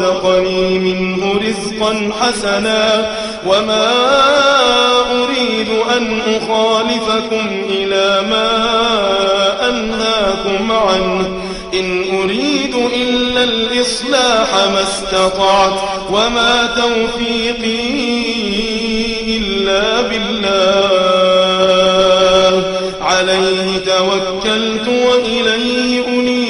ورزقني منه رزقا حسنا وما أريد أن أخالفكم إلى ما أنهاكم عنه. إن أريد إلا الإصلاح ما استطعت وما توفيقي إلا بالله. عليه توكلت وإليه أنيب.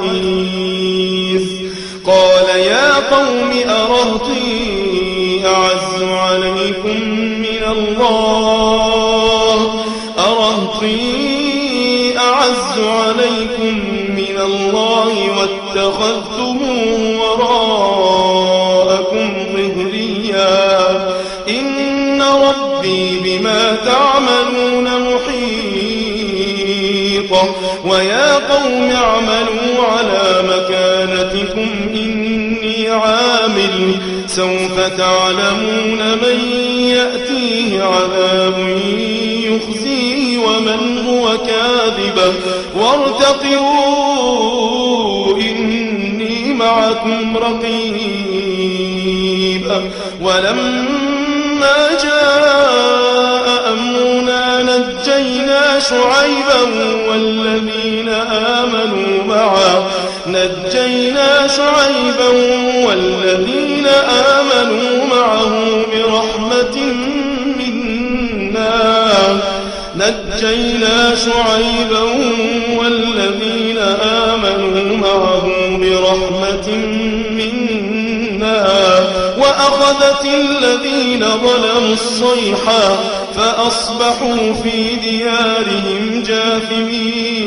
بعزيز قال يا قوم أرهطي أعز عليكم من الله. أرهطي أعز عليكم من الله واتخذتموه وراءكم ظهريا. إن ربي بما تعملون محيط. ويا قوم اعملوا على مكانتكم إني عامل. سوف تعلمون من يأتيه عذاب يخزيه ومن هو كاذب. وارتقبوا إني معكم رقيب ولما جاء أمرنا نجينا شعيبا والذين نجينا شعيبا والذين آمنوا معه برحمة منا. نجينا شعيبا والذين آمنوا معه برحمة منا. وأخذت الذين ظلموا الصيحة فأصبحوا في ديارهم جاثمين.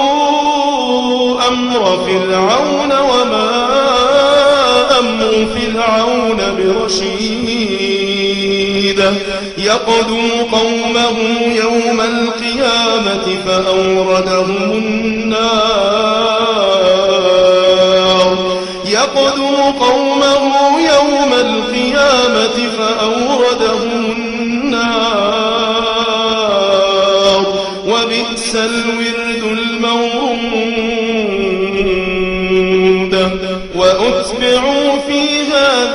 أمر فرعون وما أمر فرعون برشيد. يقدم قومه يوم القيامة فأوردهم النار. يقدم قومه يوم القيامة فأوردهم النار. وبئس الورد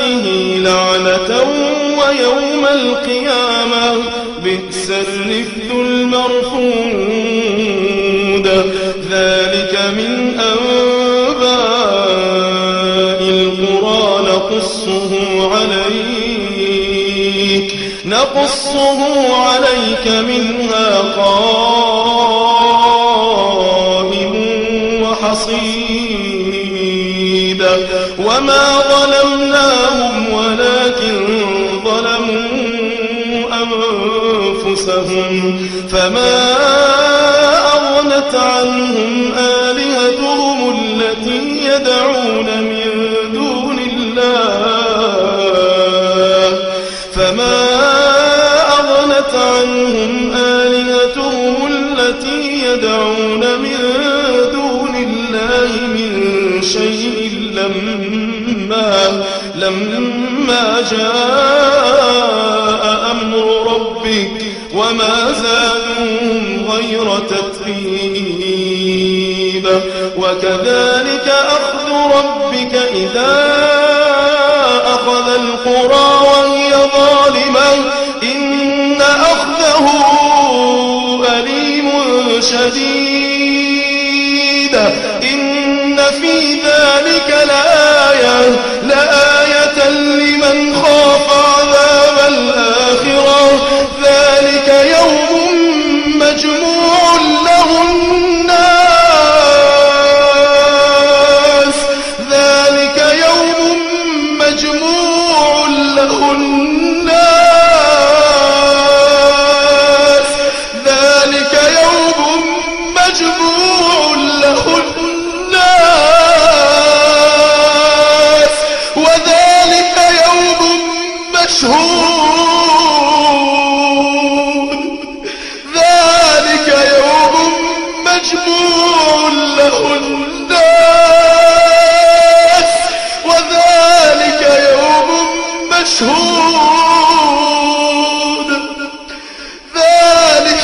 هذه لعنة ويوم القيامة بئس الرفد المرفود ذلك من أنباء القرى نقصه عليك نقصه عليك منها قائم وحصيد. وما فما أغنت عنهم آلهتهم التي يدعون من دون الله. فما أغنت عنهم آلهتهم التي يدعون من دون الله من شيء لما لما جاء وما زادوهم غير تتبيب وكذلك أخذ ربك إذا أخذ القرى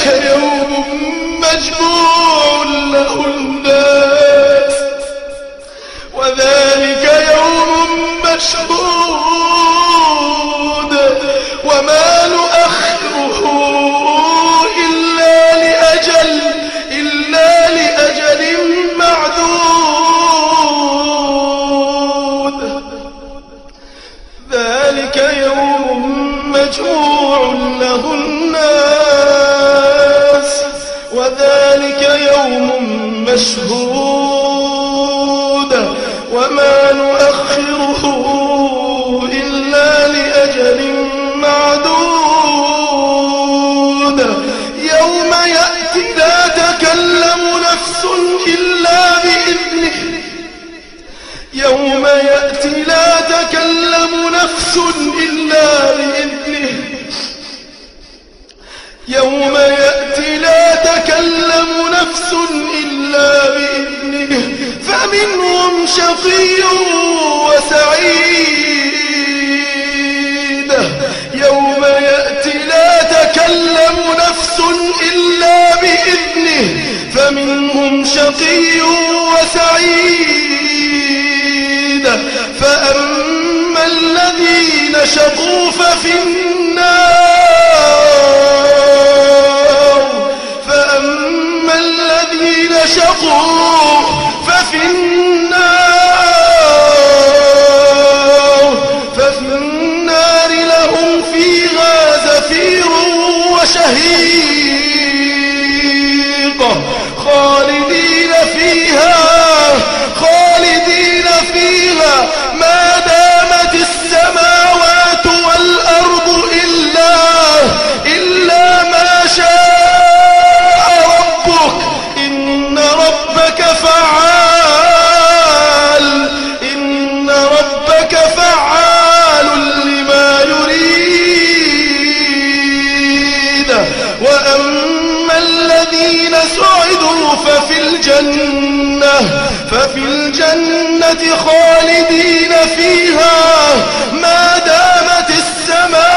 يوم مجموع له الناس. يأتي لا تكلم نفس إلا بإذنه. يوم يأتي لا تكلم نفس إلا بإذنه. فمنهم شقي وسعيد. يوم يأتي لا تكلم نفس إلا بإذنه. فمنهم شقي وسعيد. شقوا ففي النار فأما الذين شقوا ففي النار ففي النار لهم فيها زفير وشهيق خالدين في الجنة خالدين فيها ما دامت السماء